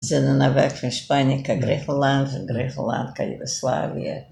Ze zijn dan weg van Spanje naar